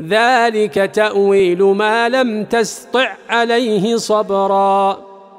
ذلك تأويل ما لم تسطع عليه صبراً.